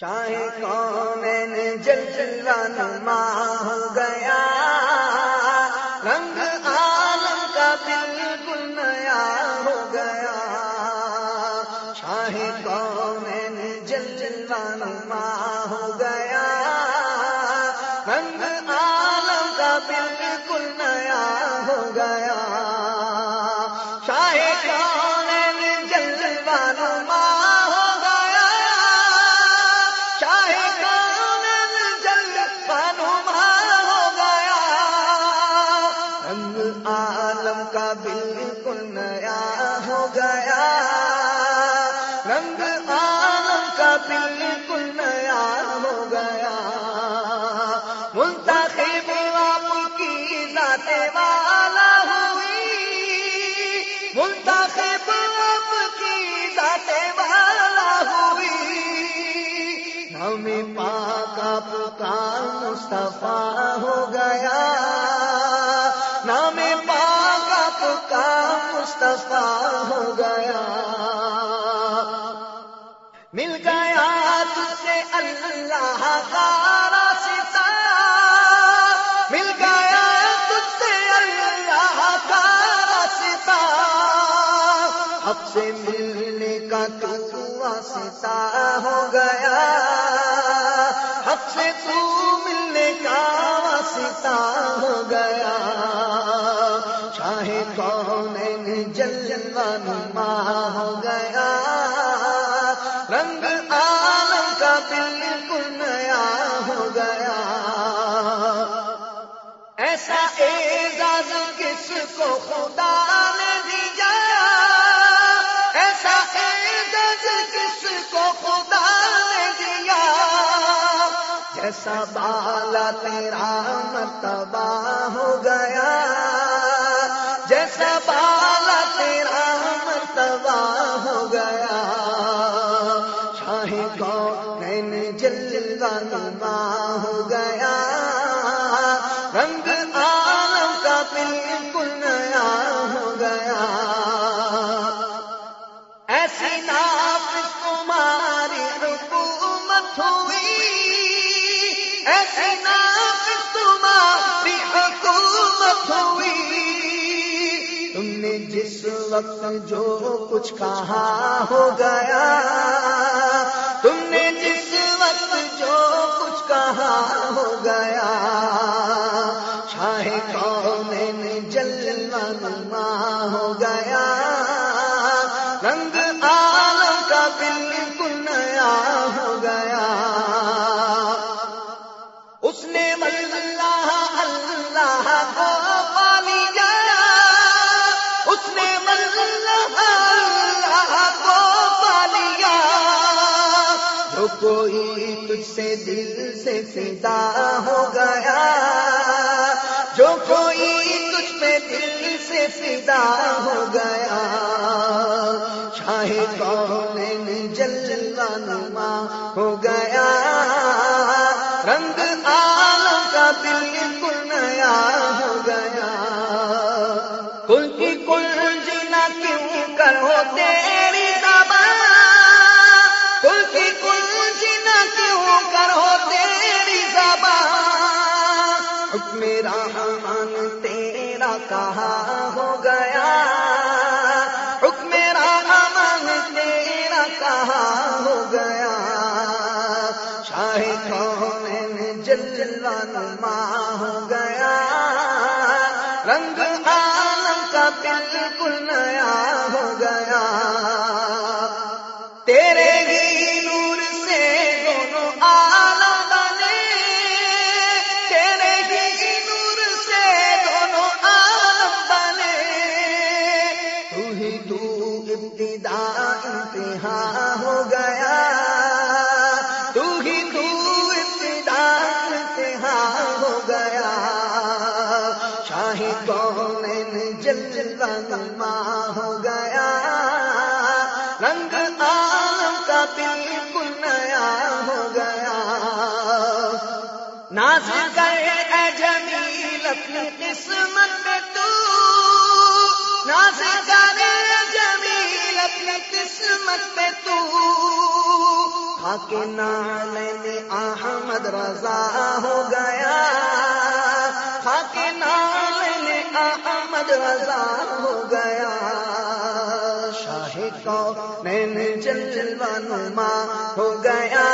شاہ کون نما ہو گیا۔ رنگ عالم کا بالکل نیا ہو گیا۔ شاہ کون نما ہو گیا۔ رنگ عالم کا بالکل گیا۔ رنگ عالم کا بالکل نیا ہو گیا۔ منتخب آپ کی ذات والا ہوئی۔ منتخب آپ کی ذات والا ہوئی۔ نام پاک آپ کا مصطفیٰ ہو گیا۔ نام مصطفیٰ ہو گیا۔ مل گیا تجھ سے اللہ کا راستہ۔ مل گیا تجھ سے اللہ کا راستہ۔ اب سے ملنے کا تو واسطہ ہو گیا۔ اب سے تو ملنے کا واسطہ۔ کون جلوا نما ہو گیا۔ رنگ عالم کا بالکل نیا ہو گیا۔ ایسا اعزاز کس کو خدا نے دیا؟ ایسا اعزاز کس کو خدا نے دیا؟ جیسا بالا تیرا مرتبہ ہو گیا۔ جیسا بالا تیرا مرتبہ ہو گیا۔ شاہ کون جلوا نما ہو گیا۔ رنگ عالم کا بالکل نیا ہو گیا۔ ایسی ناپ تمہاری حکومت ہوئی۔ ایسی ناپ تمہاری حکومت ہوئی۔ جس وقت جو کچھ کہا ہو گیا۔ تم نے جس وقت جو کچھ کہا ہو گیا۔ چاہے کون جلنا نما ہو گیا۔ رنگ آل کا بل کوئی تجھ سے دل سے فدا ہو گیا، جو کوئی تجھ پہ دل سے فدا ہو گیا۔ چاہے کون جلوا نما ہو گیا، رنگ عالم کا بالکل نیا ہو گیا۔ کل کی کل جینا کیوں کرو تیری زبان حکم رحمان تیرا کہاں ہو گیا؟ حکم رحمان تیرا کہاں ہو گیا؟ شاہ کون جلوا نما ہو گیا۔ رنگ عالم کا بالکل نیا تو ابتدا انتہا ہو گیا۔ تو ہی تو ابتدا انتہا ہو گیا۔ شاہ کون جلوا نما ہو گیا۔ رنگ عالم کا بالکل نیا ہو گیا۔ ناز کرے جمیل اپنی قسمت تو۔ ناز کرے اپنے قسمت میں تو خاک نالین احمد رضا ہو گیا۔ خاک نالین احمد رضا ہو گیا۔ شاہ کو نین جلوہ نما ہو گیا۔